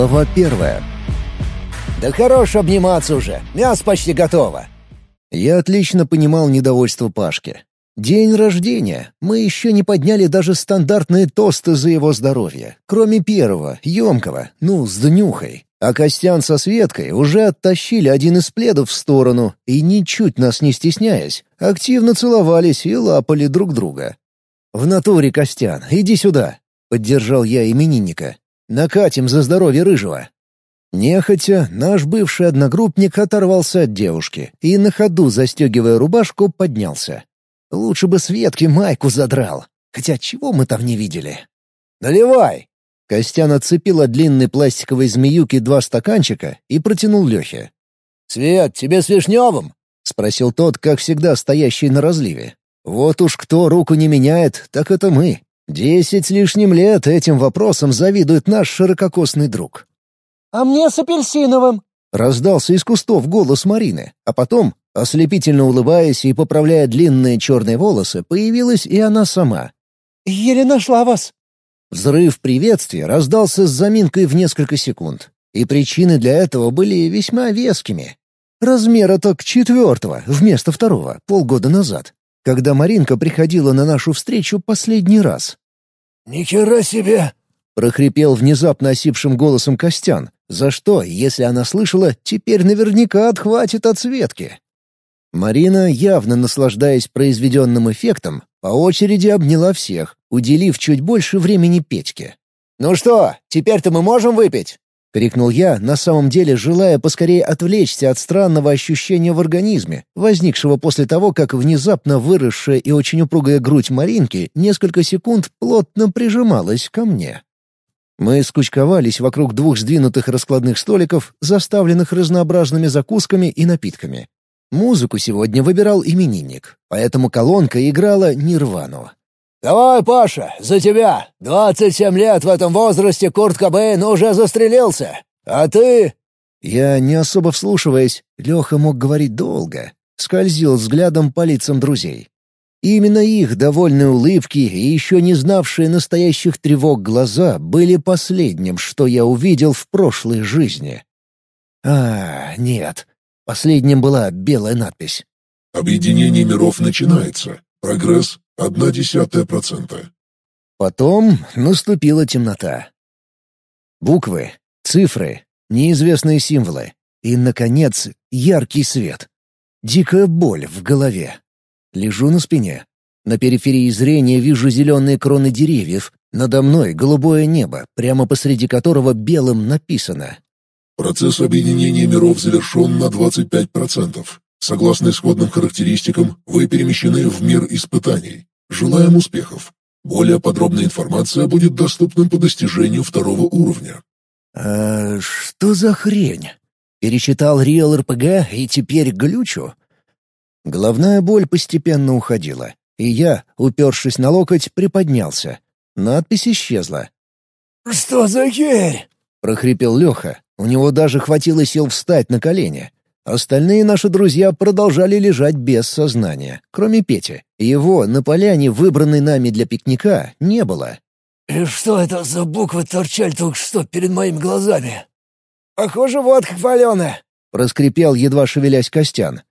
Глава первая. «Да хорош обниматься уже, мясо почти готово!» Я отлично понимал недовольство Пашки. День рождения. Мы еще не подняли даже стандартные тосты за его здоровье. Кроме первого, емкого, ну, с днюхой. А Костян со Светкой уже оттащили один из пледов в сторону и, ничуть нас не стесняясь, активно целовались и лапали друг друга. «В натуре, Костян, иди сюда!» — поддержал я именинника. «Накатим за здоровье Рыжего!» Нехотя, наш бывший одногруппник оторвался от девушки и на ходу, застегивая рубашку, поднялся. Лучше бы Светке майку задрал. Хотя чего мы там не видели? «Наливай!» Костян отцепил от длинной пластиковой змеюки два стаканчика и протянул Лехе. «Свет, тебе с вишневым?» — спросил тот, как всегда стоящий на разливе. «Вот уж кто руку не меняет, так это мы. Десять с лишним лет этим вопросом завидует наш ширококосный друг». «А мне с апельсиновым!» — раздался из кустов голос Марины, а потом Ослепительно улыбаясь и поправляя длинные черные волосы, появилась и она сама. «Еле нашла вас!» Взрыв приветствия раздался с заминкой в несколько секунд, и причины для этого были весьма вескими. Размера так четвертого вместо второго полгода назад, когда Маринка приходила на нашу встречу последний раз. «Ни хера себе!» — прохрипел внезапно осипшим голосом Костян, за что, если она слышала, теперь наверняка отхватит от Светки. Марина, явно наслаждаясь произведенным эффектом, по очереди обняла всех, уделив чуть больше времени Петьке. «Ну что, теперь-то мы можем выпить?» — крикнул я, на самом деле желая поскорее отвлечься от странного ощущения в организме, возникшего после того, как внезапно выросшая и очень упругая грудь Маринки несколько секунд плотно прижималась ко мне. Мы скучковались вокруг двух сдвинутых раскладных столиков, заставленных разнообразными закусками и напитками. Музыку сегодня выбирал именинник, поэтому колонка играла «Нирвану». «Давай, Паша, за тебя! Двадцать семь лет в этом возрасте Курт Кобейн уже застрелился! А ты...» Я, не особо вслушиваясь, Леха мог говорить долго, скользил взглядом по лицам друзей. И именно их довольные улыбки и еще не знавшие настоящих тревог глаза были последним, что я увидел в прошлой жизни. А, нет, Последним была белая надпись. «Объединение миров начинается. Прогресс — одна десятая процента». Потом наступила темнота. Буквы, цифры, неизвестные символы и, наконец, яркий свет. Дикая боль в голове. Лежу на спине. На периферии зрения вижу зеленые кроны деревьев, надо мной голубое небо, прямо посреди которого белым написано Процесс объединения миров завершен на 25%. Согласно исходным характеристикам, вы перемещены в мир испытаний. Желаем успехов. Более подробная информация будет доступна по достижению второго уровня. «А что за хрень?» Перечитал Real RPG и теперь глючу? Головная боль постепенно уходила, и я, упершись на локоть, приподнялся. Надпись исчезла. «Что за херь?» — прохрипел Леха. У него даже хватило сил встать на колени. Остальные наши друзья продолжали лежать без сознания, кроме Пети. Его на поляне, выбранной нами для пикника, не было. «И что это за буквы торчали только что перед моими глазами?» «Похоже, водка паленая», — проскрипел, едва шевелясь Костян.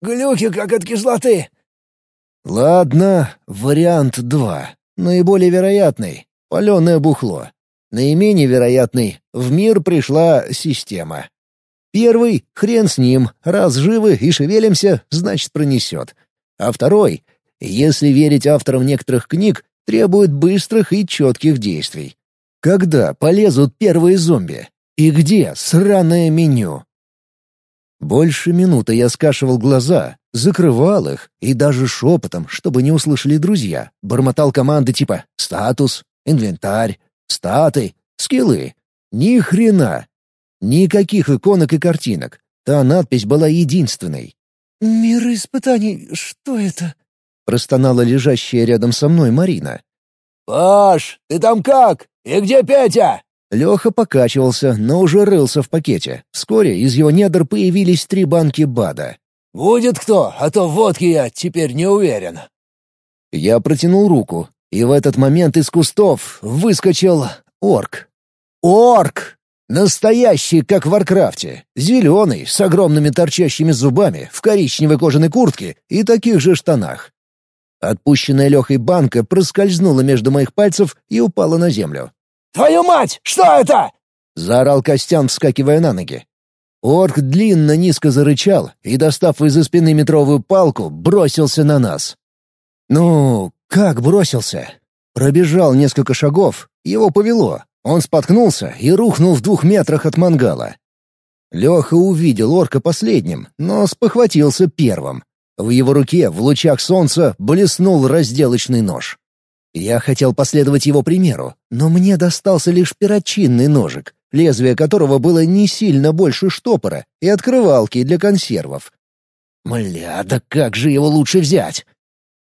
«Глюки, как от кислоты». «Ладно, вариант два. Наиболее вероятный. Паленое бухло. Наименее вероятный — в мир пришла система. Первый — хрен с ним, раз живы и шевелимся, значит пронесет. А второй — если верить авторам некоторых книг, требует быстрых и четких действий. Когда полезут первые зомби? И где сраное меню? Больше минуты я скашивал глаза, закрывал их и даже шепотом, чтобы не услышали друзья, бормотал команды типа «статус», «инвентарь», Статы, скиллы. Ни хрена. Никаких иконок и картинок. Та надпись была единственной. «Мир испытаний, что это?» — простонала лежащая рядом со мной Марина. «Паш, ты там как? И где Петя?» Леха покачивался, но уже рылся в пакете. Вскоре из его недр появились три банки Bud а. «Будет кто, а то водки я теперь не уверен». Я протянул руку, и в этот момент из кустов выскочил орк. Орк! Настоящий, как в Warcraft е. Зеленый, с огромными торчащими зубами, в коричневой кожаной куртке и таких же штанах. Отпущенная Лехой банка проскользнула между моих пальцев и упала на землю. «Твою мать! Что это?» — заорал Костян, вскакивая на ноги. Орк длинно низко зарычал и, достав из-за спины метровую палку, бросился на нас. Ну, как бросился? Пробежал несколько шагов, его повело. Он споткнулся и рухнул в двух метрах от мангала. Леха увидел орка последним, но спохватился первым. В его руке в лучах солнца блеснул разделочный нож. Я хотел последовать его примеру, но мне достался лишь перочинный ножик, лезвие которого было не сильно больше штопора и открывалки для консервов. Мля, да как же его лучше взять?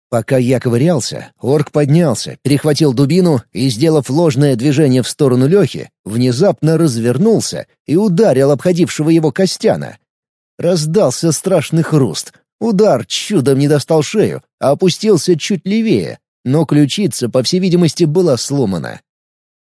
Пока я ковырялся, орк поднялся, перехватил дубину и, сделав ложное движение в сторону Лехи, внезапно развернулся и ударил обходившего его Костяна. Раздался страшный хруст. Удар чудом не достал шею, а опустился чуть левее, но ключица, по всей видимости, была сломана.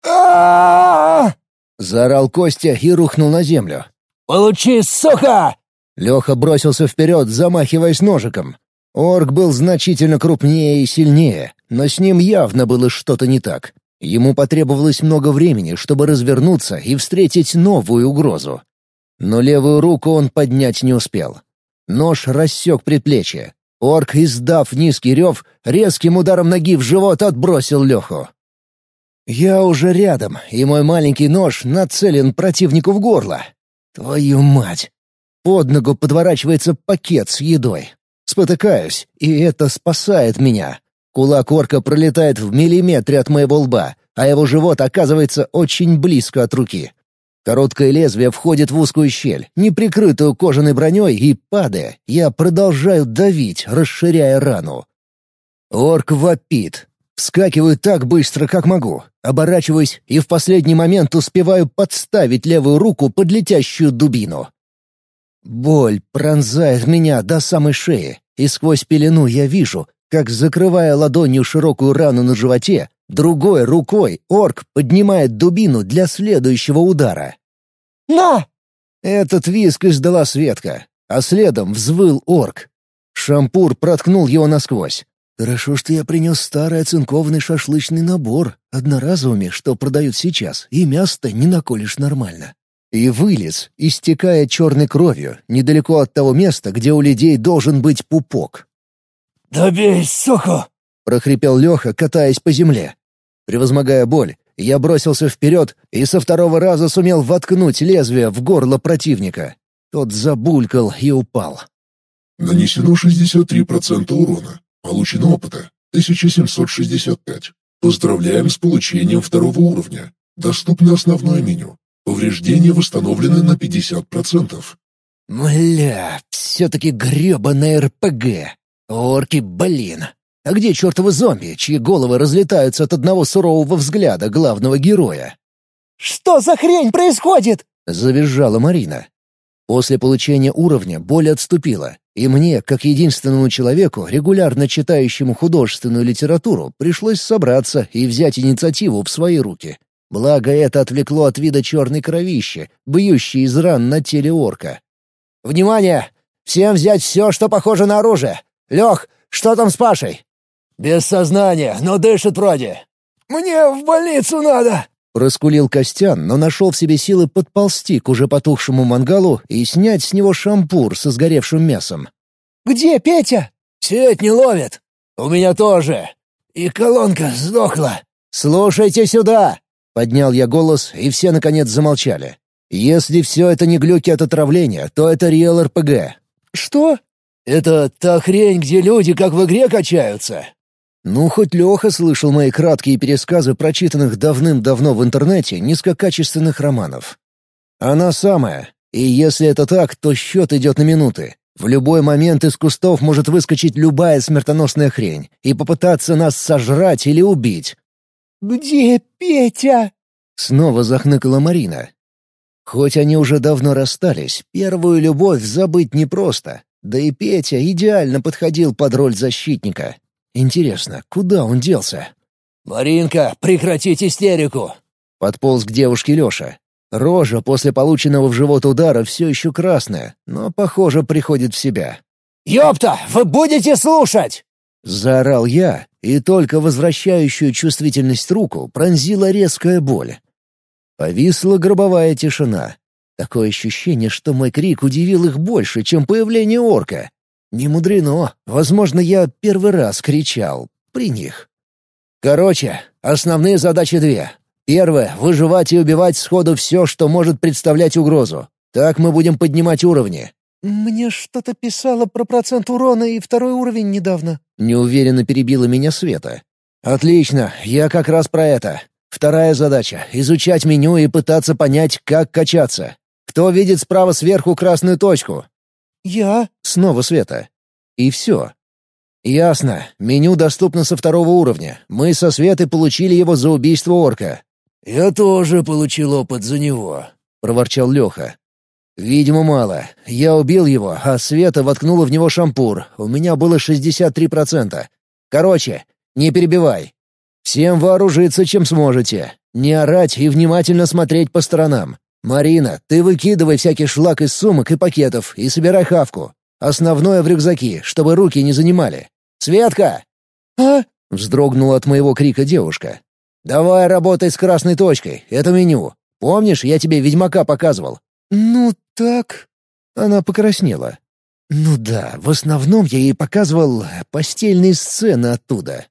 а Заорал Костя и рухнул на землю. «Получи, сука!» Леха бросился вперед, замахиваясь ножиком. Орк был значительно крупнее и сильнее, но с ним явно было что-то не так. Ему потребовалось много времени, чтобы развернуться и встретить новую угрозу. Но левую руку он поднять не успел. Нож рассек предплечье. Орк, издав низкий рев, резким ударом ноги в живот отбросил Леху. Я уже рядом, и мой маленький нож нацелен противнику в горло. Твою мать! Под ногу подворачивается пакет с едой. Спотыкаюсь, и это спасает меня. Кулак орка пролетает в миллиметре от моего лба, а его живот оказывается очень близко от руки. Короткое лезвие входит в узкую щель, не прикрытую кожаной броней, и, падая, я продолжаю давить, расширяя рану. Орк вопит. Вскакиваю так быстро, как могу. Оборачиваюсь и в последний момент успеваю подставить левую руку под летящую дубину. Боль пронзает меня до самой шеи, и сквозь пелену я вижу, как, закрывая ладонью широкую рану на животе, другой рукой орк поднимает дубину для следующего удара. «На!» Этот виск издала Светка, а следом взвыл орк. Шампур проткнул его насквозь. Хорошо, что я принес старый оцинкованный шашлычный набор, одноразовыми, что продают сейчас, и мясо не наколешь нормально и вылез, истекая черной кровью, недалеко от того места, где у людей должен быть пупок. «Добей, сука!» — прохрипел Леха, катаясь по земле. Превозмогая боль, я бросился вперед и со второго раза сумел воткнуть лезвие в горло противника. Тот забулькал и упал. Нанесено 63% урона. Получено опыта 1765. Поздравляем с получением второго уровня. Доступно основное меню. Повреждения восстановлены на 50%. Мля, все-таки гребаная РПГ. Орки, блин. А где чертовы зомби, чьи головы разлетаются от одного сурового взгляда главного героя? «Что за хрень происходит?» — завизжала Марина. После получения уровня боль отступила, и мне, как единственному человеку, регулярно читающему художественную литературу, пришлось собраться и взять инициативу в свои руки. Благо это отвлекло от вида черной кровищи, бьющей из ран на теле орка. «Внимание! Всем взять все, что похоже на оружие! Лех, что там с Пашей?» «Без сознания, но дышит вроде». «Мне в больницу надо!» Раскулил Костян, но нашел в себе силы подползти к уже потухшему мангалу и снять с него шампур со сгоревшим мясом. «Где Петя?» «Сеть не ловит. У меня тоже. И колонка сдохла». «Слушайте сюда!» Поднял я голос, и все наконец замолчали. Если все это не глюки от отравления, то это реал РПГ. «Что?» «Это та хрень, где люди как в игре качаются». Ну, хоть Леха слышал мои краткие пересказы прочитанных давным-давно в интернете низкокачественных романов. Она самая. И если это так, то счет идет на минуты. В любой момент из кустов может выскочить любая смертоносная хрень и попытаться нас сожрать или убить. «Где Петя?» Снова захныкала Марина. Хоть они уже давно расстались, первую любовь забыть непросто. Да и Петя идеально подходил под роль защитника. Интересно, куда он делся? «Маринка, прекратить истерику!» Подполз к девушке Леша. Рожа после полученного в живот удара все еще красная, но, похоже, приходит в себя. «Ёпта, вы будете слушать!» Заорал я, и только возвращающую чувствительность руку пронзила резкая боль. Повисла гробовая тишина. Такое ощущение, что мой крик удивил их больше, чем появление орка. Не мудрено. Возможно, я первый раз кричал при них. Короче, основные задачи две. Первое — выживать и убивать сходу все, что может представлять угрозу. Так мы будем поднимать уровни. «Мне что-то писало про процент урона и второй уровень недавно». Неуверенно перебила меня Света. «Отлично, я как раз про это. Вторая задача — изучать меню и пытаться понять, как качаться. Кто видит справа сверху красную точку?» «Я». Снова Света. И все. «Ясно. Меню доступно со второго уровня. Мы со Светой получили его за убийство орка. «Я тоже получил опыт за него», — проворчал Леха. «Видимо, мало. Я убил его, а Света воткнула в него шампур. У меня было 63%. Короче, не перебивай. Всем вооружиться, чем сможете. Не орать и внимательно смотреть по сторонам. Марина, ты выкидывай всякий шлак из сумок и пакетов и собирай хавку. Основное в рюкзаки, чтобы руки не занимали. Светка!» «А?» — вздрогнула от моего крика девушка. «Давай работай с красной точкой, это меню. Помнишь, я тебе Ведьмака показывал?» «Ну так...» Она покраснела. «Ну да, в основном я ей показывал постельные сцены оттуда.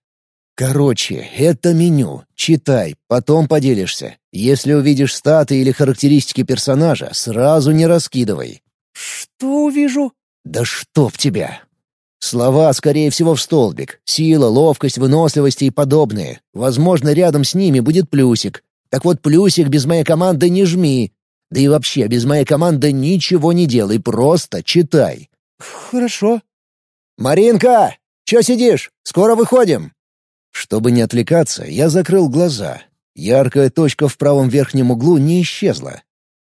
Короче, это меню. Читай, потом поделишься. Если увидишь статы или характеристики персонажа, сразу не раскидывай». «Что увижу?» «Да чтоб тебя!» Слова, скорее всего, в столбик. Сила, ловкость, выносливость и подобные. Возможно, рядом с ними будет плюсик. Так вот, плюсик без моей команды не жми. Да и вообще, без моей команды ничего не делай, просто читай. «Хорошо». «Маринка! Чё сидишь? Скоро выходим!» Чтобы не отвлекаться, я закрыл глаза. Яркая точка в правом верхнем углу не исчезла.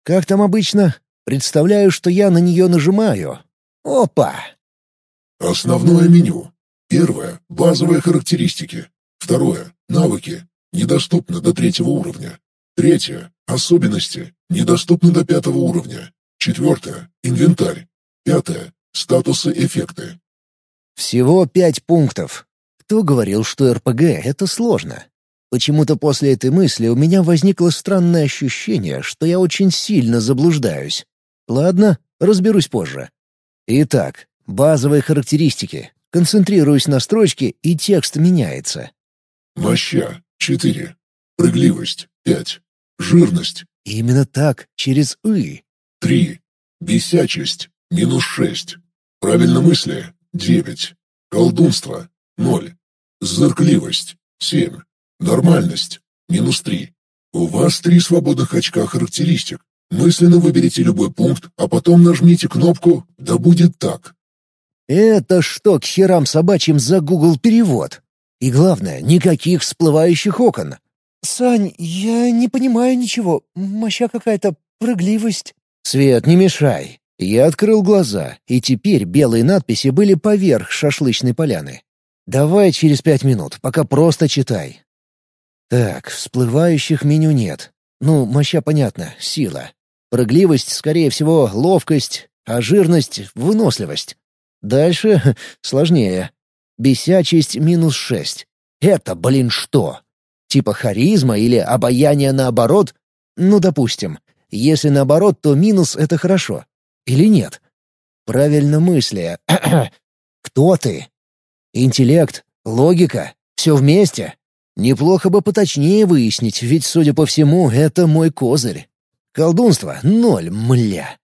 Как там обычно? Представляю, что я на нее нажимаю. Опа! Основное меню. Первое — базовые характеристики. Второе — навыки. Недоступно до третьего уровня. Третье — особенности. Недоступно до пятого уровня. Четвертое — инвентарь. Пятое — статусы эффекты. Всего пять пунктов. Кто говорил, что РПГ — это сложно? Почему-то после этой мысли у меня возникло странное ощущение, что я очень сильно заблуждаюсь. Ладно, разберусь позже. Итак, Базовые характеристики. Концентрируюсь на строчке, и текст меняется. Моща — 4. Прыгливость — 5. Жирность Именно так, через «ы». — 3. Бесячесть — минус 6. Правильномыслие — 9. Колдунство — 0. Зыркливость — 7. Нормальность — минус 3. У вас три свободных очка характеристик. Мысленно выберите любой пункт, а потом нажмите кнопку «Да будет так». Это что к херам собачьим за Google перевод? И главное, никаких всплывающих окон. «Сань, я не понимаю ничего. Моща какая-то, прыгливость». «Свет, не мешай». Я открыл глаза, и теперь белые надписи были поверх шашлычной поляны. «Давай через пять минут, пока просто читай». Так, всплывающих меню нет. Ну, моща понятно, сила. Прыгливость, скорее всего, ловкость, а жирность — выносливость. Дальше сложнее. Бесячесть минус шесть. Это, блин, что? Типа харизма или обаяние наоборот? Ну, допустим. Если наоборот, то минус — это хорошо. Или нет? Правильно мысли. Кто ты? Интеллект? Логика? Все вместе? Неплохо бы поточнее выяснить, ведь, судя по всему, это мой козырь. Колдунство — ноль, мля.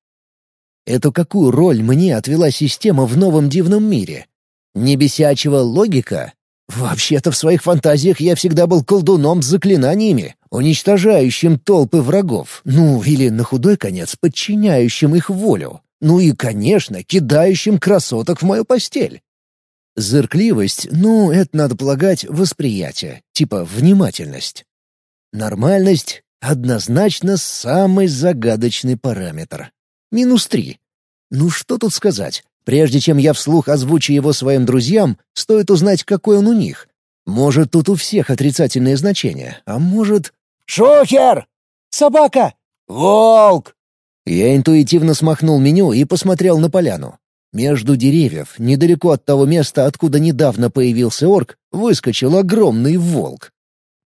Эту какую роль мне отвела система в новом дивном мире? Не логика? Вообще-то в своих фантазиях я всегда был колдуном с заклинаниями, уничтожающим толпы врагов, ну или на худой конец подчиняющим их волю, ну и, конечно, кидающим красоток в мою постель. Зыркливость, ну, это, надо полагать, восприятие, типа внимательность. Нормальность — однозначно самый загадочный параметр. Минус три. Ну что тут сказать? Прежде чем я вслух озвучу его своим друзьям, стоит узнать, какой он у них. Может, тут у всех отрицательные значения, а может... «Шухер! Собака!» «Волк!» Я интуитивно смахнул меню и посмотрел на поляну. Между деревьев, недалеко от того места, откуда недавно появился орк, выскочил огромный волк.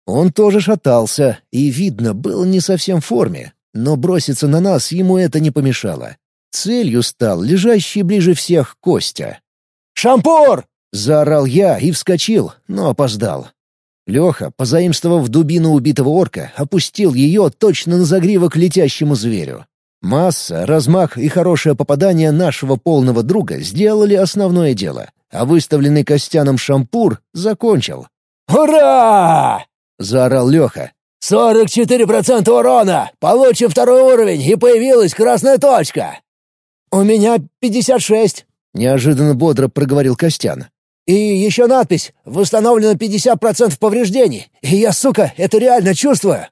Он тоже шатался, и, видно, был не совсем в форме, но броситься на нас ему это не помешало. Целью стал лежащий ближе всех Костя. «Шампур!» — заорал я и вскочил, но опоздал. Леха, позаимствовав дубину убитого орка, опустил ее точно на загривок летящему зверю. Масса, размах и хорошее попадание нашего полного друга сделали основное дело, а выставленный Костяном шампур закончил. «Ура!» — заорал Леха. «Сорок четыре процента урона! Получим второй уровень, и появилась красная точка!» «У меня пятьдесят шесть!» — неожиданно бодро проговорил Костян. И еще надпись «Восстановлено 50% повреждений». И я, сука, это реально чувствую.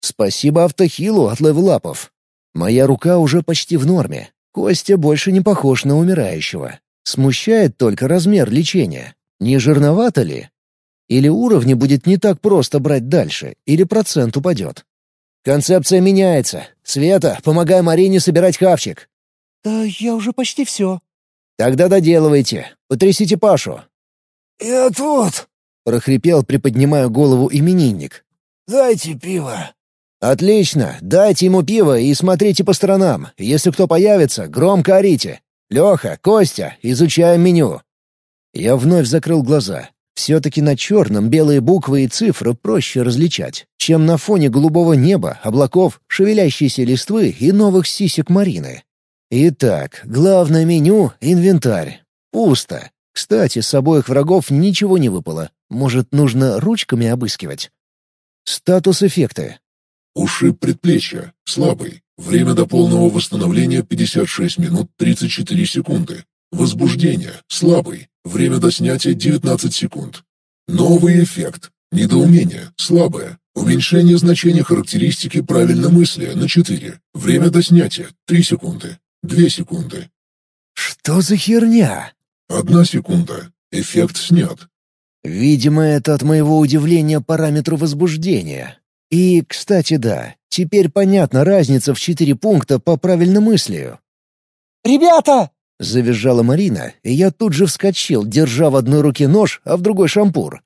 Спасибо автохилу от левелапов. Моя рука уже почти в норме. Костя больше не похож на умирающего. Смущает только размер лечения. Не жирновато ли? Или уровни будет не так просто брать дальше, или процент упадет. Концепция меняется. Света, помогай Марине собирать хавчик. Да я уже почти все. «Тогда доделывайте. Потрясите Пашу». «Я тут», — прохрипел, приподнимая голову именинник. «Дайте пиво». «Отлично. Дайте ему пиво и смотрите по сторонам. Если кто появится, громко орите. Леха, Костя, изучаем меню». Я вновь закрыл глаза. Все-таки на черном белые буквы и цифры проще различать, чем на фоне голубого неба, облаков, шевелящейся листвы и новых сисек Марины. Итак, главное меню — инвентарь. Пусто. Кстати, с обоих врагов ничего не выпало. Может, нужно ручками обыскивать? Статус-эффекты. Ушиб предплечья. Слабый. Время до полного восстановления 56 минут 34 секунды. Возбуждение. Слабый. Время до снятия 19 секунд. Новый эффект. Недоумение. Слабое. Уменьшение значения характеристики правильно мысли на 4. Время до снятия 3 секунды. Две секунды. Что за херня? Одна секунда. Эффект снят. Видимо, это от моего удивления параметру возбуждения. И, кстати, да, теперь понятна разница в четыре пункта по правильномыслию. «Ребята!» — завизжала Марина, и я тут же вскочил, держа в одной руке нож, а в другой шампур.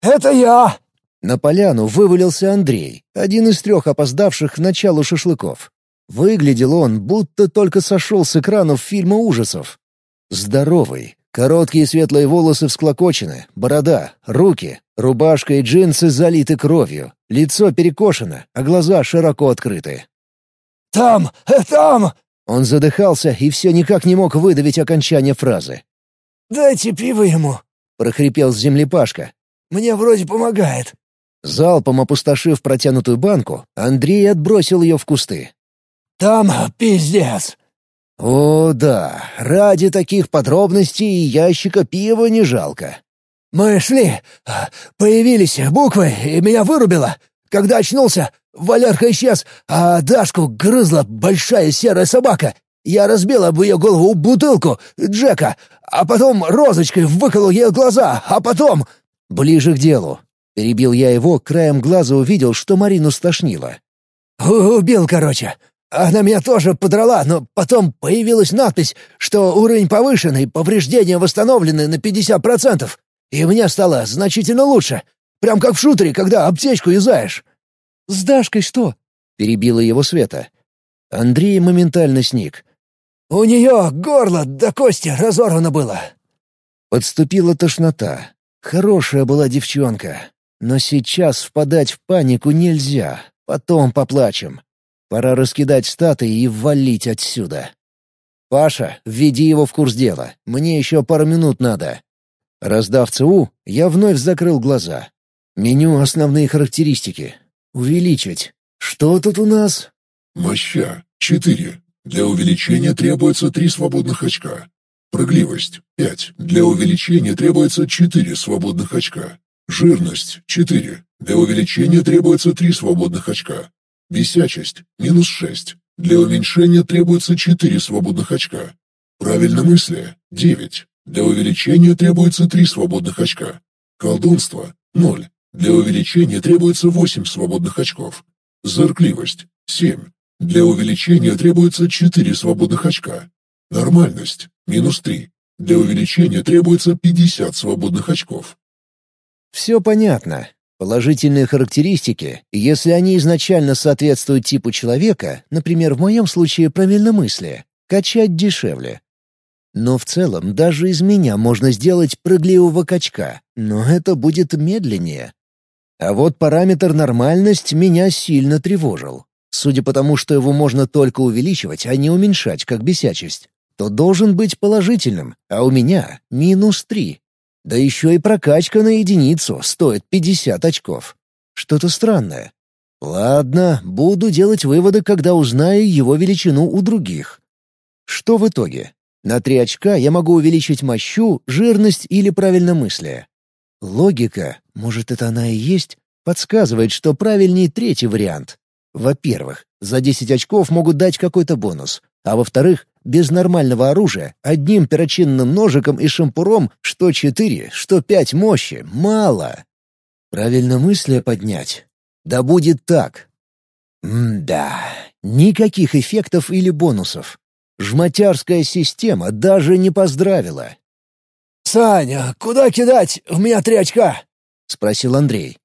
«Это я!» На поляну вывалился Андрей, один из трех опоздавших к началу шашлыков. Выглядел он, будто только сошел с экранов фильма ужасов. Здоровый, короткие светлые волосы всклокочены, борода, руки, рубашка и джинсы залиты кровью, лицо перекошено, а глаза широко открыты. «Там! Э, там!» Он задыхался и все никак не мог выдавить окончание фразы. «Дайте пиво ему!» — прохрипел с земли Пашка. «Мне вроде помогает». Залпом опустошив протянутую банку, Андрей отбросил ее в кусты. Там пиздец. О, да, ради таких подробностей ящика пива не жалко. Мы шли, появились буквы, и меня вырубило. Когда очнулся, Валерка исчез, а Дашку грызла большая серая собака. Я разбил об ее голову бутылку Джека, а потом розочкой выколол ей глаза, а потом... Ближе к делу. Перебил я его, краем глаза увидел, что Марину стошнило. «Убил, короче. Она меня тоже подрала, но потом появилась надпись, что уровень повышенный, повреждения восстановлены на 50%. И мне стало значительно лучше. Прям как в шутере, когда аптечку юзаешь. «С Дашкой что?» — перебила его Света. Андрей моментально сник. «У нее горло до кости разорвано было». Подступила тошнота. Хорошая была девчонка. Но сейчас впадать в панику нельзя. Потом поплачем. Пора раскидать статы и валить отсюда. «Паша, введи его в курс дела. Мне еще пару минут надо». Раздав ЦУ, я вновь закрыл глаза. Меню «Основные характеристики». Увеличить. Что тут у нас? Моща — 4. Для увеличения требуется 3 свободных очка. Прыгливость — 5. Для увеличения требуется 4 свободных очка. Жирность — 4. Для увеличения требуется 3 свободных очка. Висячесть – минус 6. Для уменьшения требуется 4 свободных очка. Правильномыслие – 9. Для увеличения требуется 3 свободных очка. Колдунство – 0. Для увеличения требуется 8 свободных очков. Зыркливость – 7. Для увеличения требуется 4 свободных очка. Нормальность – минус 3. Для увеличения требуется 50 свободных очков. Все понятно. Положительные характеристики, если они изначально соответствуют типу человека, например, в моем случае правильномыслие, качать дешевле. Но в целом даже из меня можно сделать прыгливого качка, но это будет медленнее. А вот параметр нормальность меня сильно тревожил. Судя по тому, что его можно только увеличивать, а не уменьшать, как бесячесть, то должен быть положительным, а у меня минус три. Да еще и прокачка на единицу стоит 50 очков. Что-то странное. Ладно, буду делать выводы, когда узнаю его величину у других. Что в итоге? На три очка я могу увеличить мощу, жирность или правильномыслие. Логика, может это она и есть, подсказывает, что правильнее третий вариант. Во-первых, за 10 очков могут дать какой-то бонус, а во-вторых, без нормального оружия, одним перочинным ножиком и шампуром, что четыре, что пять мощи, мало. Правильно мысли поднять. Да будет так. М-да, никаких эффектов или бонусов. Жматярская система даже не поздравила. «Саня, куда кидать? У меня три очка!» — спросил Андрей.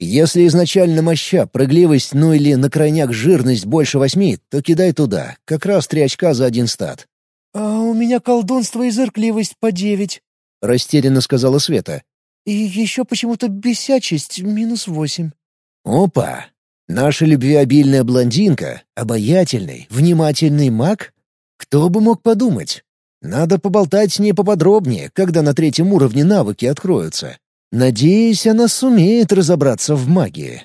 Если изначально моща, прыгливость, ну или на крайняк жирность больше восьми, то кидай туда, как раз три очка за один стат. «А у меня колдунство и зыркливость по девять», — растерянно сказала Света. «И еще почему-то бесячесть минус восемь». «Опа! Наша любвеобильная блондинка, обаятельный, внимательный маг? Кто бы мог подумать? Надо поболтать с ней поподробнее, когда на третьем уровне навыки откроются. Надеюсь, она сумеет разобраться в магии.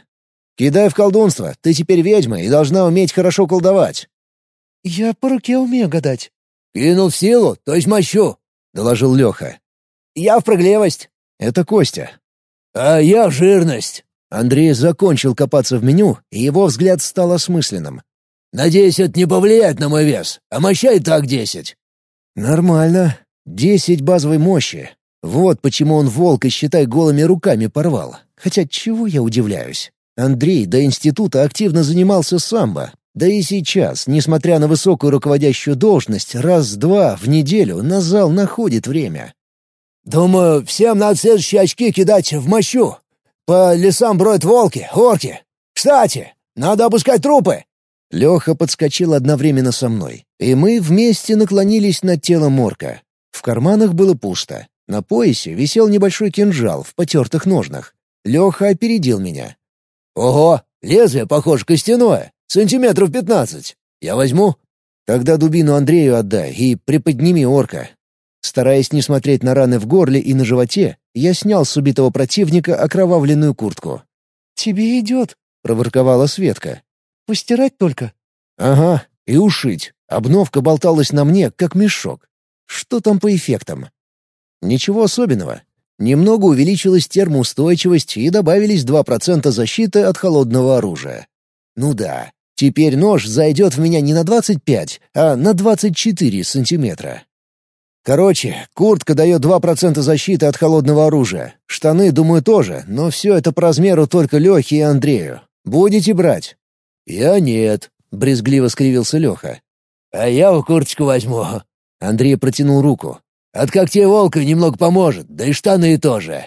Кидай в колдунство, ты теперь ведьма и должна уметь хорошо колдовать. Я по руке умею гадать. Кинул в силу, то есть мощу, доложил Леха. Я в прыгливость. Это Костя. А я в жирность. Андрей закончил копаться в меню, и его взгляд стал осмысленным. «Надеюсь, это не повлияет на мой вес, а моща и так десять». «Нормально. Десять базовой мощи. Вот почему он волка, считай, голыми руками порвал. Хотя чего я удивляюсь? Андрей до института активно занимался самбо. Да и сейчас, несмотря на высокую руководящую должность, раз-два в неделю на зал находит время. «Думаю, всем надо следующие очки кидать в мощу. По лесам броют волки, орки. Кстати, надо опускать трупы!» Леха подскочил одновременно со мной, и мы вместе наклонились над телом орка. В карманах было пусто. На поясе висел небольшой кинжал в потертых ножнах. Леха опередил меня. «Ого, лезвие, похоже, костяное, сантиметров пятнадцать. Я возьму?» «Тогда дубину Андрею отдай и приподними орка». Стараясь не смотреть на раны в горле и на животе, я снял с убитого противника окровавленную куртку. «Тебе идет», — проворковала Светка. «Постирать только». «Ага, и ушить. Обновка болталась на мне, как мешок. Что там по эффектам?» Ничего особенного. Немного увеличилась термоустойчивость и добавились 2% защиты от холодного оружия. Ну да, теперь нож зайдет в меня не на 25, а на 24 сантиметра. Короче, куртка дает 2% защиты от холодного оружия. Штаны, думаю, тоже, но все это по размеру только Лехе и Андрею. Будете брать? «Я нет», — брезгливо скривился Леха. «А я в курточку возьму». Андрей протянул руку. От когтей волка немного поможет, да и штаны тоже».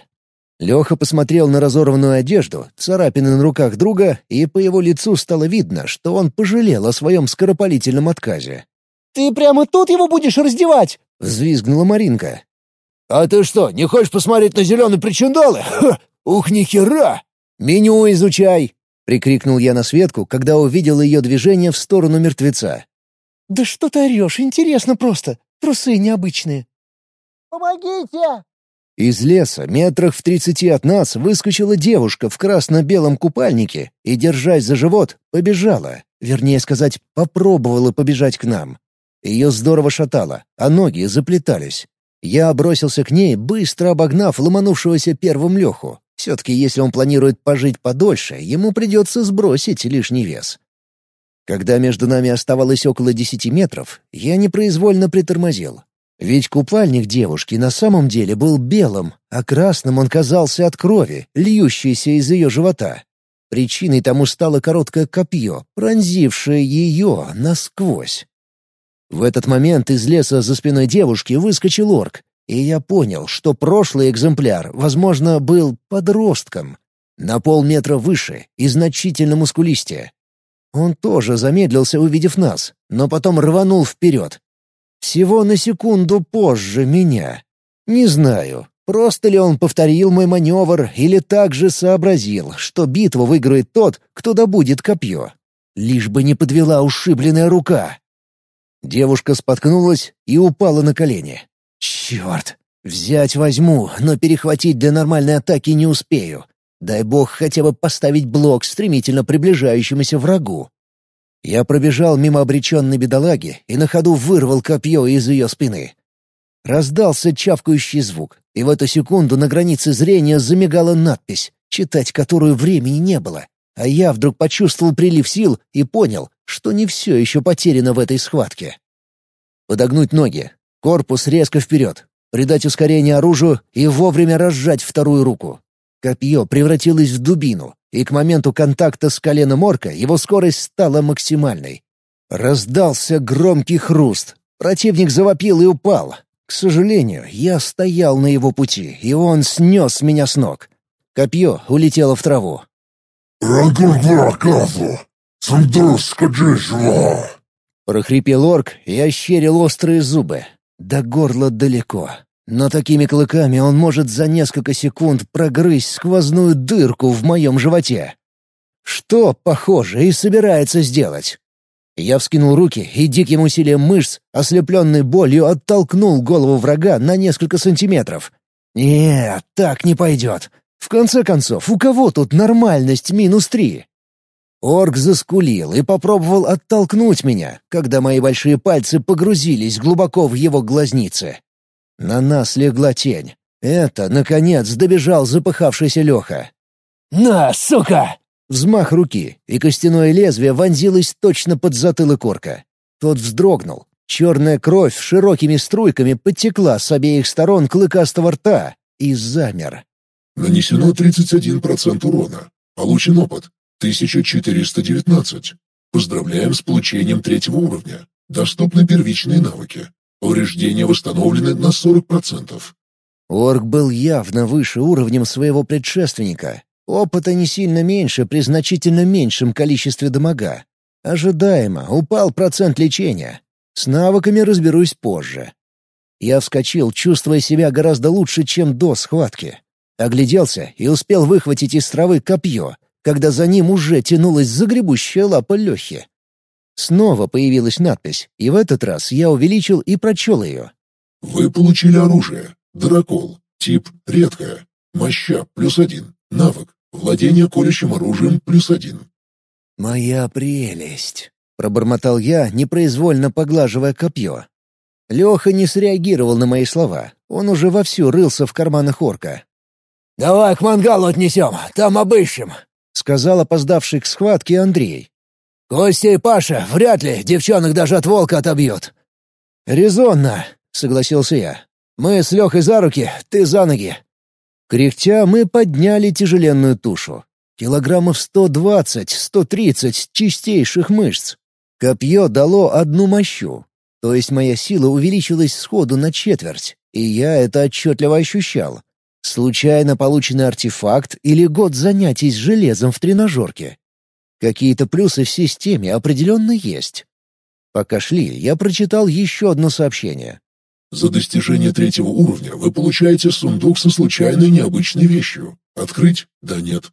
Леха посмотрел на разорванную одежду, царапины на руках друга, и по его лицу стало видно, что он пожалел о своем скоропалительном отказе. «Ты прямо тут его будешь раздевать?» — взвизгнула Маринка. «А ты что, не хочешь посмотреть на зеленые причиндалы? Ха! Ух, нихера!» «Меню изучай!» — прикрикнул я на Светку, когда увидел ее движение в сторону мертвеца. «Да что ты орешь, интересно просто. Трусы необычные». Помогите!» Из леса, метрах в тридцати от нас, выскочила девушка в красно-белом купальнике и, держась за живот, побежала. Вернее сказать, попробовала побежать к нам. Ее здорово шатало, а ноги заплетались. Я бросился к ней, быстро обогнав ломанувшегося первым Леху. Все-таки если он планирует пожить подольше, ему придется сбросить лишний вес. Когда между нами оставалось около десяти метров, я непроизвольно притормозил. Ведь купальник девушки на самом деле был белым, а красным он казался от крови, льющейся из ее живота. Причиной тому стало короткое копье, пронзившее ее насквозь. В этот момент из леса за спиной девушки выскочил орк, и я понял, что прошлый экземпляр, возможно, был подростком. На полметра выше и значительно мускулистее. Он тоже замедлился, увидев нас, но потом рванул вперед. Всего на секунду позже меня. Не знаю, просто ли он повторил мой маневр или также сообразил, что битву выиграет тот, кто добудет копье. Лишь бы не подвела ушибленная рука. Девушка споткнулась и упала на колени. «Черт! Взять возьму, но перехватить для нормальной атаки не успею. Дай бог хотя бы поставить блок стремительно приближающемуся врагу. Я пробежал мимо обреченной бедолаги и на ходу вырвал копье из ее спины. Раздался чавкающий звук, и в эту секунду на границе зрения замигала надпись, читать которую времени не было. А я вдруг почувствовал прилив сил и понял, что не все еще потеряно в этой схватке. Подогнуть ноги, корпус резко вперед, придать ускорение оружию и вовремя разжать вторую руку. Копье превратилось в дубину, и к моменту контакта с коленом орка его скорость стала максимальной. Раздался громкий хруст. Противник завопил и упал. К сожалению, я стоял на его пути, и он снес меня с ног. Копье улетело в траву. Прохрипел орк и ощерил острые зубы. До горла далеко. Но такими клыками он может за несколько секунд прогрызть сквозную дырку в моем животе. Что, похоже, и собирается сделать. Я вскинул руки и диким усилием мышц, ослепленный болью, оттолкнул голову врага на несколько сантиметров. Нет, так не пойдет. В конце концов, у кого тут нормальность минус три? Орк заскулил и попробовал оттолкнуть меня, когда мои большие пальцы погрузились глубоко в его глазницы. На нас легла тень. Это, наконец, добежал запыхавшийся Леха. «На, сука!» Взмах руки, и костяное лезвие вонзилось точно под затылок орка. Тот вздрогнул. Черная кровь широкими струйками подтекла с обеих сторон клыкастого рта и замер. Нанесено 31% урона. Получен опыт. 1419. Поздравляем с получением третьего уровня. Доступны первичные навыки. Повреждения восстановлены на 40%. Орк был явно выше уровнем своего предшественника. Опыта не сильно меньше при значительно меньшем количестве дамага. Ожидаемо упал процент лечения. С навыками разберусь позже. Я вскочил, чувствуя себя гораздо лучше, чем до схватки. Огляделся и успел выхватить из травы копье, когда за ним уже тянулась загребущая лапа Лехи. Снова появилась надпись, и в этот раз я увеличил и прочел ее. «Вы получили оружие. Дракол. Тип редкое. Моща плюс один. Навык. Владение колющим оружием плюс один». «Моя прелесть», — пробормотал я, непроизвольно поглаживая копье. Леха не среагировал на мои слова. Он уже вовсю рылся в карманах орка. «Давай к мангалу отнесем, там обыщем», — сказал опоздавший к схватке Андрей. Костя и Паша вряд ли девчонок даже от волка отобьют». «Резонно», — согласился я. «Мы с Лехой за руки, ты за ноги». Кряхтя мы подняли тяжеленную тушу. Килограммов сто двадцать, сто тридцать чистейших мышц. Копье дало одну мощу. То есть моя сила увеличилась сходу на четверть, и я это отчетливо ощущал. Случайно полученный артефакт или год занятий с железом в тренажерке. Какие-то плюсы в системе определенно есть. Пока шли, я прочитал еще одно сообщение. За достижение третьего уровня вы получаете сундук со случайной необычной вещью. Открыть? Да нет.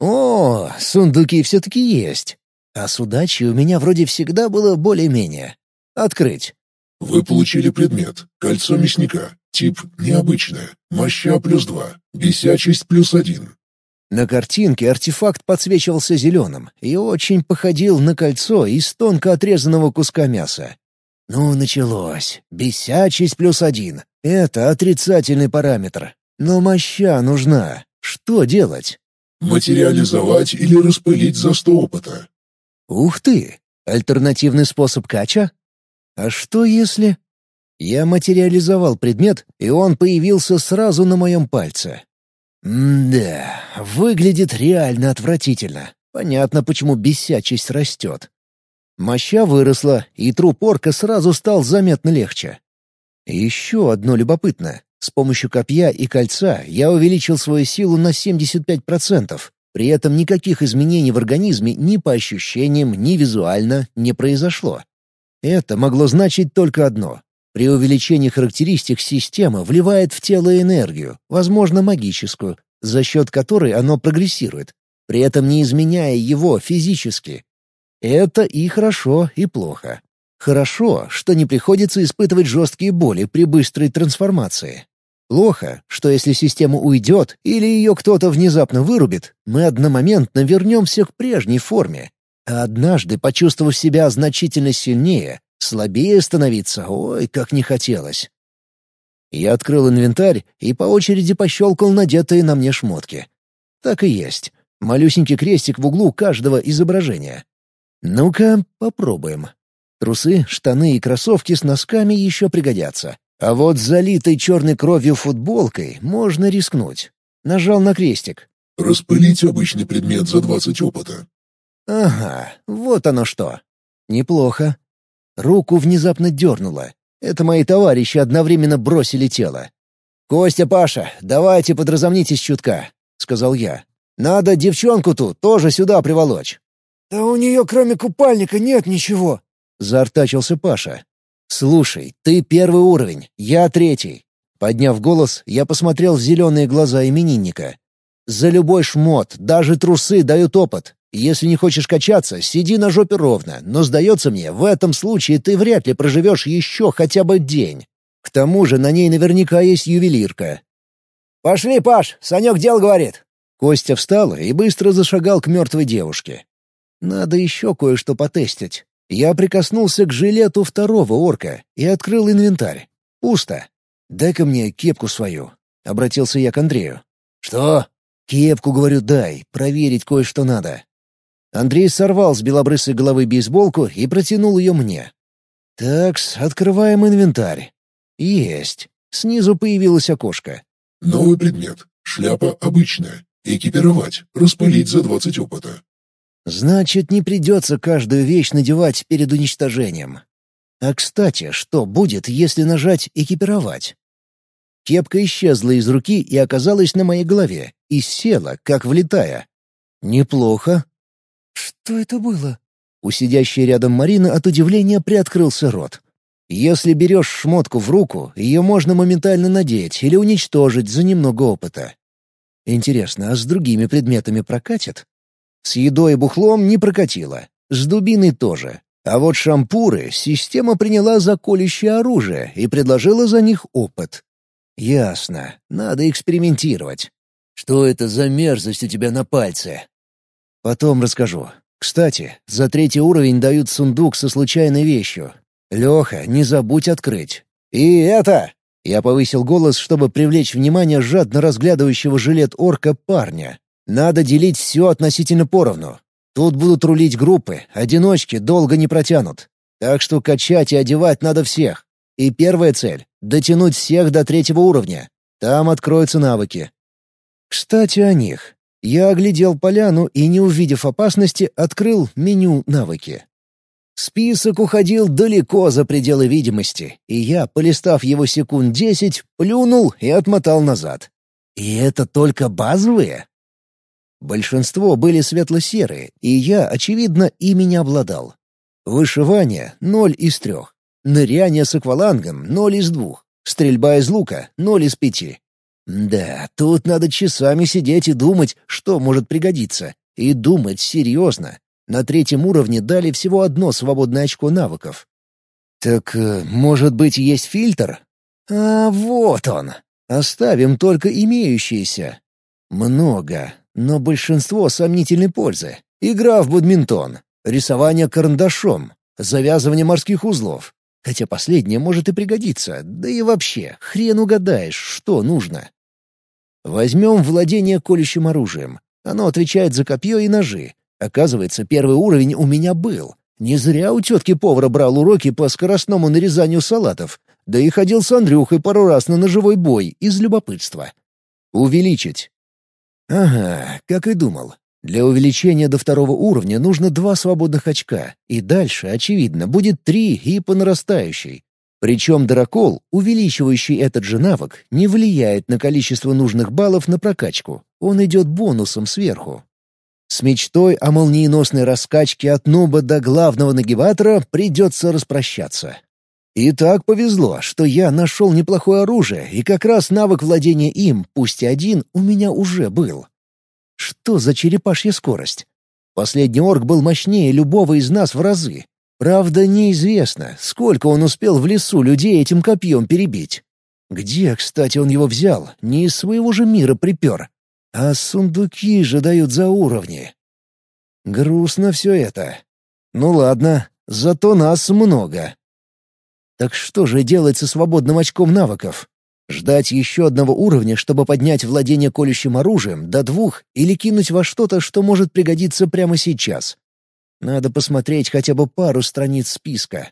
О, сундуки все-таки есть. А с удачей у меня вроде всегда было более-менее. Открыть. Вы получили предмет. Кольцо мясника. Тип необычное. Моща плюс два. Бесячесть плюс один. На картинке артефакт подсвечивался зеленым и очень походил на кольцо из тонко отрезанного куска мяса. Ну, началось. Бесячесть плюс один. Это отрицательный параметр. Но моща нужна. Что делать? Материализовать или распылить за сто опыта. Ух ты! Альтернативный способ кача? А что если... Я материализовал предмет, и он появился сразу на моем пальце. М-да, выглядит реально отвратительно. Понятно, почему бесячесть растет. Моща выросла, и труп орка сразу стал заметно легче. еще одно любопытно. С помощью копья и кольца я увеличил свою силу на 75%. При этом никаких изменений в организме ни по ощущениям, ни визуально не произошло. Это могло значить только одно. При увеличении характеристик система вливает в тело энергию, возможно, магическую, за счет которой оно прогрессирует, при этом не изменяя его физически. Это и хорошо, и плохо. Хорошо, что не приходится испытывать жесткие боли при быстрой трансформации. Плохо, что если система уйдет или ее кто-то внезапно вырубит, мы одномоментно вернемся к прежней форме. А однажды, почувствовав себя значительно сильнее, слабее становиться, ой, как не хотелось. Я открыл инвентарь и по очереди пощелкал надетые на мне шмотки. Так и есть. Малюсенький крестик в углу каждого изображения. Ну-ка, попробуем. Трусы, штаны и кроссовки с носками еще пригодятся. А вот с залитой черной кровью футболкой можно рискнуть. Нажал на крестик. «Распылить обычный предмет за 20 опыта». Ага, вот оно что. Неплохо. Руку внезапно дернуло. Это мои товарищи одновременно бросили тело. «Костя, Паша, давайте подразомнитесь чутка», — сказал я. «Надо девчонку тут тоже сюда приволочь». «Да у нее кроме купальника нет ничего», — заортачился Паша. «Слушай, ты первый уровень, я третий». Подняв голос, я посмотрел в зеленые глаза именинника. «За любой шмот, даже трусы дают опыт. Если не хочешь качаться, сиди на жопе ровно, но, сдается мне, в этом случае ты вряд ли проживешь еще хотя бы день. К тому же на ней наверняка есть ювелирка». «Пошли, Паш, Санек дел говорит». Костя встал и быстро зашагал к мертвой девушке. «Надо еще кое-что потестить. Я прикоснулся к жилету второго орка и открыл инвентарь. Пусто. «Дай-ка мне кепку свою», — обратился я к Андрею. «Что?» «Кепку, говорю, дай, проверить кое-что надо». Андрей сорвал с белобрысой головы бейсболку и протянул ее мне. «Такс, открываем инвентарь». «Есть». Снизу появилось окошко. «Новый предмет. Шляпа обычная. Экипировать. Распылить за 20 опыта. Значит, не придется каждую вещь надевать перед уничтожением. А кстати, что будет, если нажать «экипировать»? Кепка исчезла из руки и оказалась на моей голове, и села, как влетая. Неплохо. «Что это было?» У сидящей рядом Марины от удивления приоткрылся рот. Если берешь шмотку в руку, ее можно моментально надеть или уничтожить за немного опыта. Интересно, а с другими предметами прокатит? С едой и бухлом не прокатило. С дубиной тоже. А вот шампуры система приняла за колющее оружие и предложила за них опыт. Ясно. Надо экспериментировать. Что это за мерзость у тебя на пальце? Потом расскажу. Кстати, за третий уровень дают сундук со случайной вещью. Леха, не забудь открыть. И это... Я повысил голос, чтобы привлечь внимание жадно разглядывающего жилет орка парня. Надо делить все относительно поровну. Тут будут рулить группы, одиночки долго не протянут. Так что качать и одевать надо всех. И первая цель — дотянуть всех до третьего уровня. Там откроются навыки. Кстати, о них. Я оглядел поляну и, не увидев опасности, открыл меню «Навыки». Список уходил далеко за пределы видимости, и я, полистав его секунд десять, плюнул и отмотал назад. И это только базовые? Большинство были светло-серые, и я, очевидно, ими не обладал. Вышивание — ноль из трех. Ныряние с аквалангом — ноль из двух. Стрельба из лука — ноль из пяти. Да, тут надо часами сидеть и думать, что может пригодиться. И думать серьезно. На третьем уровне дали всего одно свободное очко навыков. Так, э, может быть, есть фильтр? А вот он. Оставим только имеющиеся. Много, но большинство сомнительной пользы. Игра в бадминтон, рисование карандашом, завязывание морских узлов. Хотя последнее может и пригодиться, да и вообще, хрен угадаешь, что нужно. Возьмем владение колющим оружием. Оно отвечает за копье и ножи. Оказывается, первый уровень у меня был. Не зря у тетки повара брал уроки по скоростному нарезанию салатов, да и ходил с Андрюхой пару раз на ножевой бой из любопытства. Увеличить. Ага, как и думал. Для увеличения до второго уровня нужно два свободных очка, и дальше, очевидно, будет три и по нарастающей. Причем дракол, увеличивающий этот же навык, не влияет на количество нужных баллов на прокачку. Он идет бонусом сверху. С мечтой о молниеносной раскачке от нуба до главного нагибатора придется распрощаться. И так повезло, что я нашел неплохое оружие, и как раз навык владения им, пусть и один, у меня уже был. Что за черепашья скорость? Последний орк был мощнее любого из нас в разы. Правда, неизвестно, сколько он успел в лесу людей этим копьем перебить. Где, кстати, он его взял? Не из своего же мира припер. А сундуки же дают за уровни. Грустно все это. Ну ладно, зато нас много. Так что же делать со свободным очком навыков? Ждать еще одного уровня, чтобы поднять владение колющим оружием до двух или кинуть во что-то, что может пригодиться прямо сейчас? Надо посмотреть хотя бы пару страниц списка.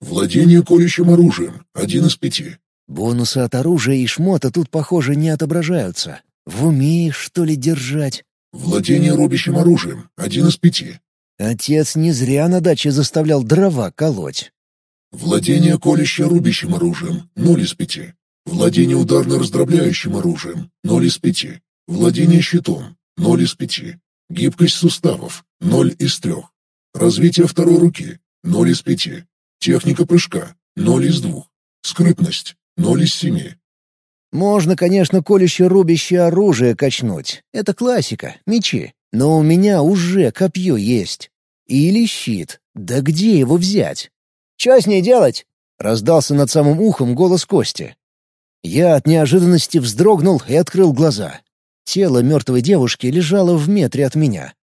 Владение колющим оружием — один из пяти. Бонусы от оружия и шмота тут, похоже, не отображаются. В уме их, что ли, держать? Владение рубящим оружием — один из пяти. Отец не зря на даче заставлял дрова колоть. Владение колюще-рубящим оружием — ноль из пяти. Владение ударно-раздробляющим оружием — ноль из пяти. Владение щитом — ноль из пяти. Гибкость суставов — ноль из трех. Развитие второй руки — ноль из пяти. Техника прыжка — ноль из двух. Скрытность — ноль из семи. Можно, конечно, колюще-рубящее оружие качнуть. Это классика, мечи. Но у меня уже копье есть. Или щит. Да где его взять? «Что с ней делать?» — раздался над самым ухом голос Кости. Я от неожиданности вздрогнул и открыл глаза. Тело мертвой девушки лежало в метре от меня.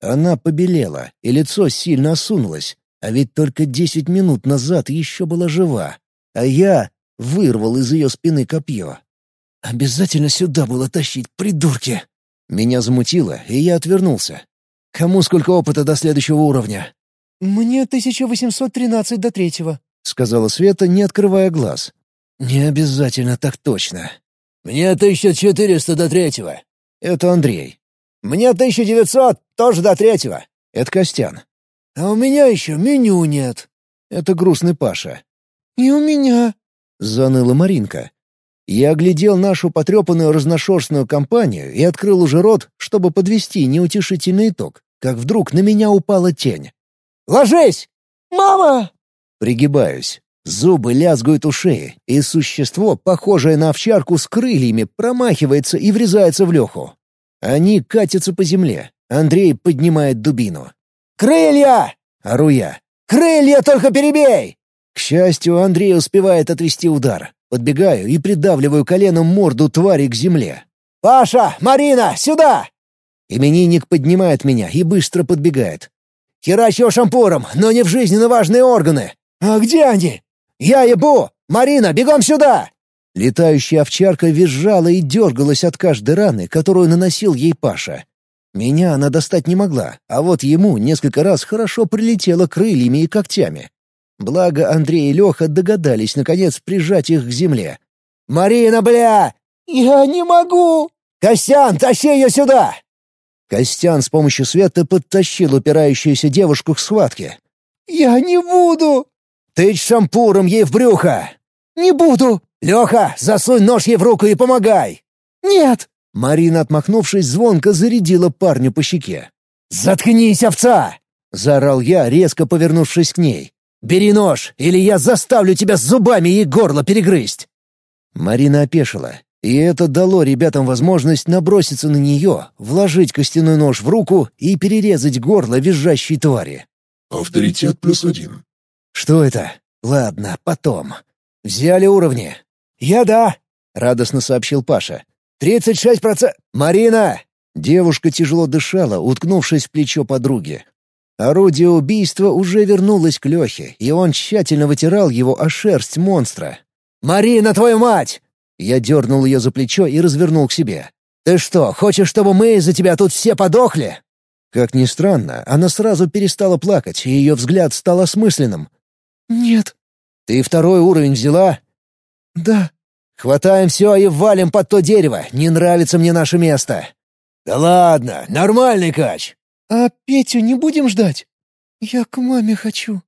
Она побелела, и лицо сильно осунулось, а ведь только десять минут назад еще была жива. А я вырвал из ее спины копье. «Обязательно сюда было тащить, придурки!» Меня замутило, и я отвернулся. «Кому сколько опыта до следующего уровня?» «Мне 1813 до третьего», — сказала Света, не открывая глаз. «Не обязательно так точно». «Мне 1400 до третьего». Это Андрей. «Мне 1900, тоже до третьего». Это Костян. «А у меня еще меню нет». Это грустный Паша. «И у меня», — заныла Маринка. Я оглядел нашу потрепанную разношерстную компанию и открыл уже рот, чтобы подвести неутешительный итог, как вдруг на меня упала тень. «Ложись!» «Мама!» Пригибаюсь. Зубы лязгают у шеи, и существо, похожее на овчарку с крыльями, промахивается и врезается в Леху. Они катятся по земле. Андрей поднимает дубину. «Крылья!» — ору я. «Крылья только перебей!» К счастью, Андрей успевает отвести удар. Подбегаю и придавливаю коленом морду твари к земле. «Паша! Марина! Сюда!» Именинник поднимает меня и быстро подбегает. «Херач его шампуром, но не в жизненно важные органы!» «А где они?» «Я ебу! Марина, бегом сюда!» Летающая овчарка визжала и дергалась от каждой раны, которую наносил ей Паша. Меня она достать не могла, а вот ему несколько раз хорошо прилетело крыльями и когтями. Благо Андрей и Леха догадались, наконец, прижать их к земле. «Марина, бля!» «Я не могу!» «Костян, тащи ее сюда!» Костян с помощью света подтащил упирающуюся девушку к схватке. «Я не буду!» «Тычь шампуром ей в брюхо!» «Не буду!» «Леха, засунь нож ей в руку и помогай!» «Нет!» Марина, отмахнувшись, звонко зарядила парню по щеке. «Заткнись, овца!» — заорал я, резко повернувшись к ней. «Бери нож, или я заставлю тебя зубами ей горло перегрызть!» Марина опешила, и это дало ребятам возможность наброситься на нее, вложить костяной нож в руку и перерезать горло визжащей твари. Авторитет плюс один. «Что это? Ладно, потом. Взяли уровни?» «Я да», — радостно сообщил Паша. «Тридцать шесть процентов... Марина!» Девушка тяжело дышала, уткнувшись в плечо подруги. Орудие убийства уже вернулось к Лехе, и он тщательно вытирал его о шерсть монстра. «Марина, твою мать!» Я дернул ее за плечо и развернул к себе. «Ты что, хочешь, чтобы мы из-за тебя тут все подохли?» Как ни странно, она сразу перестала плакать, и ее взгляд стал осмысленным. «Нет». «Ты второй уровень взяла?» «Да». «Хватаем все и валим под то дерево. Не нравится мне наше место». «Да ладно, нормальный кач!» «А Петю не будем ждать? Я к маме хочу».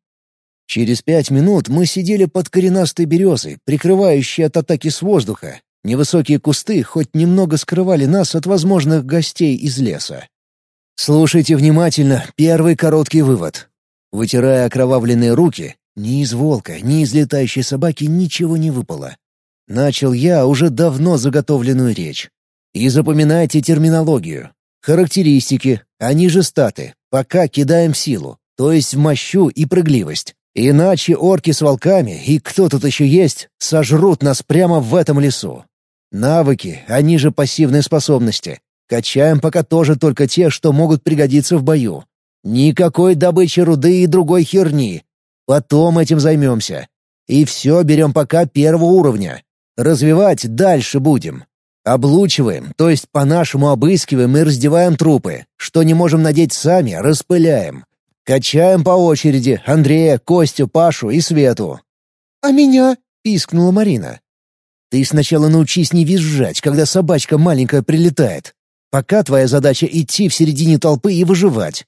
Через пять минут мы сидели под коренастой березой, прикрывающей от атаки с воздуха. Невысокие кусты хоть немного скрывали нас от возможных гостей из леса. Слушайте внимательно первый короткий вывод. Вытирая окровавленные руки, ни из волка, ни из летающей собаки ничего не выпало. Начал я уже давно заготовленную речь. И запоминайте терминологию. Характеристики, они же статы, пока кидаем силу, то есть в мощу и прыгливость. Иначе орки с волками, и кто тут еще есть, сожрут нас прямо в этом лесу. Навыки, они же пассивные способности. Качаем пока тоже только те, что могут пригодиться в бою. Никакой добычи руды и другой херни. Потом этим займемся. И все берем пока первого уровня. Развивать дальше будем. Облучиваем, то есть по-нашему обыскиваем и раздеваем трупы. Что не можем надеть сами, распыляем. Качаем по очереди Андрея, Костю, Пашу и Свету. «А меня?» — пискнула Марина. «Ты сначала научись не визжать, когда собачка маленькая прилетает. Пока твоя задача идти в середине толпы и выживать.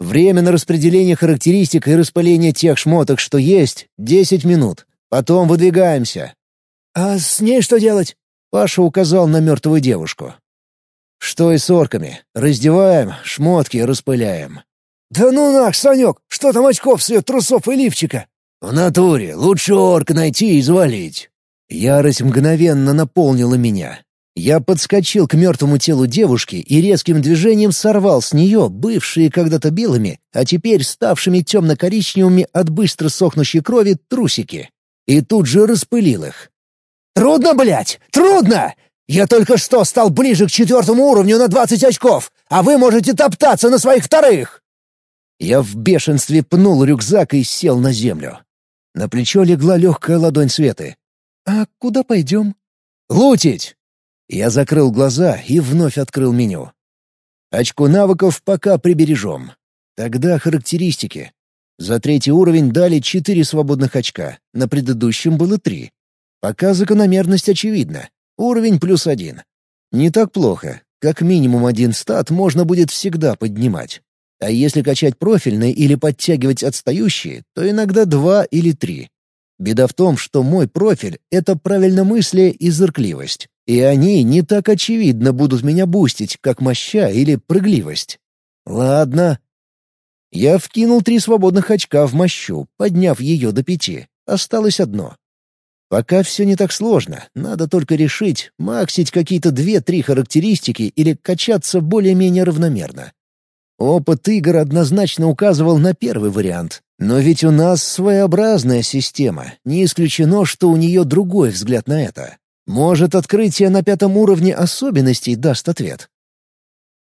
Время на распределение характеристик и распыление тех шмоток, что есть, — десять минут. Потом выдвигаемся». «А с ней что делать?» — Паша указал на мертвую девушку. «Что и с орками. Раздеваем, шмотки распыляем. «Да ну нах, Санек, что там очков с ее трусов и лифчика?» «В натуре, лучше орка найти и завалить». Ярость мгновенно наполнила меня. Я подскочил к мертвому телу девушки и резким движением сорвал с нее бывшие когда-то белыми, а теперь ставшими темно-коричневыми от быстро сохнущей крови трусики. И тут же распылил их. «Трудно, блядь, трудно! Я только что стал ближе к четвертому уровню на двадцать очков, а вы можете топтаться на своих вторых!» Я в бешенстве пнул рюкзак и сел на землю. На плечо легла легкая ладонь Светы. «А куда пойдем?» «Лутить!» Я закрыл глаза и вновь открыл меню. Очко навыков пока прибережем. Тогда характеристики. За третий уровень дали четыре свободных очка, на предыдущем было три. Пока закономерность очевидна. Уровень плюс один. Не так плохо. Как минимум один стат можно будет всегда поднимать. А если качать профильные или подтягивать отстающие, то иногда два или три. Беда в том, что мой профиль — это правильномыслие и зыркливость. И они не так очевидно будут меня бустить, как моща или прыгливость. Ладно. Я вкинул три свободных очка в мощу, подняв ее до пяти. Осталось одно. Пока все не так сложно, надо только решить, максить какие-то две-три характеристики или качаться более-менее равномерно. Опыт игр однозначно указывал на первый вариант. Но ведь у нас своеобразная система, не исключено, что у нее другой взгляд на это. Может, открытие на пятом уровне особенностей даст ответ.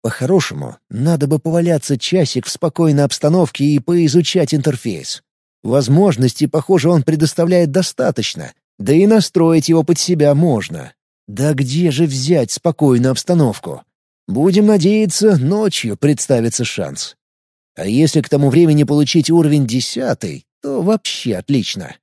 По-хорошему, надо бы поваляться часик в спокойной обстановке и поизучать интерфейс. Возможностей, похоже, он предоставляет достаточно, да и настроить его под себя можно. Да где же взять спокойную обстановку? Будем надеяться, ночью представится шанс. А если к тому времени получить уровень десятый, то вообще отлично.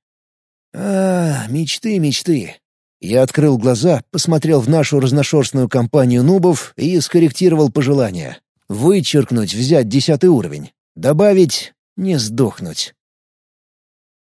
А, мечты, мечты. Я открыл глаза, посмотрел в нашу разношерстную компанию нубов и скорректировал пожелания. Вычеркнуть, взять десятый уровень. Добавить — не сдохнуть.